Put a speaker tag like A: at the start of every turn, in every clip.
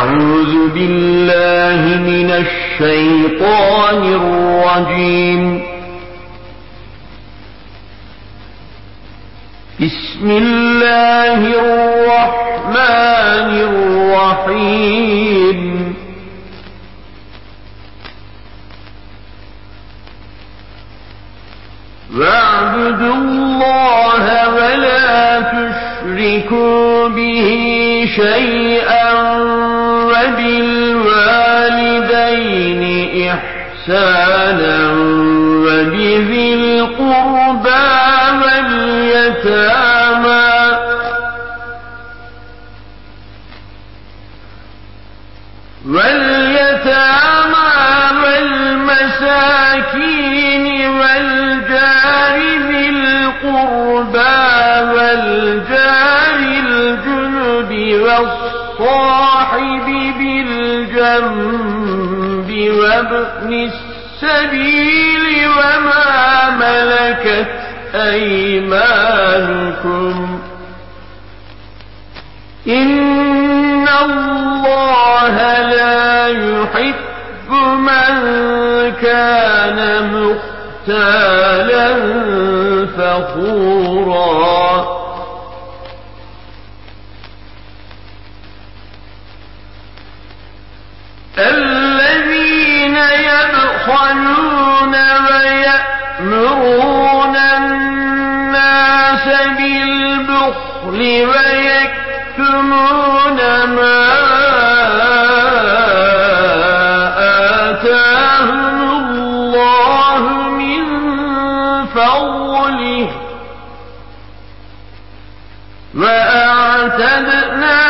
A: أعوذ بالله من الشيطان الرجيم. بسم الله الرحمن الرحيم. واعبدوا الله ولا تشركوا به شيئا وبالوالدين إحسانا وبذي القربى واليتامى واليتامى والمساكين والجار ذي القربى والجار الجنب والصاحب بالجنب وابن السبيل وما ملكت أيمانكم. إن الله لا يحب من كان مختالا فخورا. يبخلون ويأمرون الناس بالبخل ويكتمون ما آتاهم الله من فضله وأعتدنا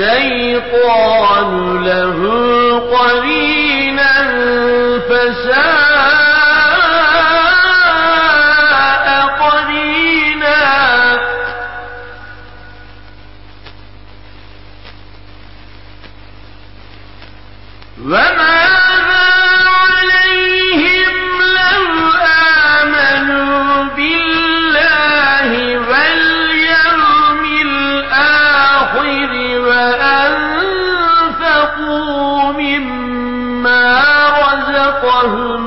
A: الشيطان له قرينا فساء قرينا. وماذا الله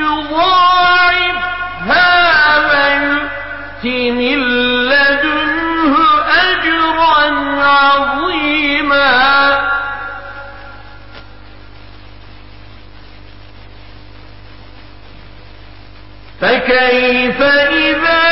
A: يضاعفها ويؤت من لدنه أجرا عظيما. فكيف إذا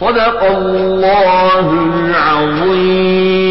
A: صدق الله العظيم.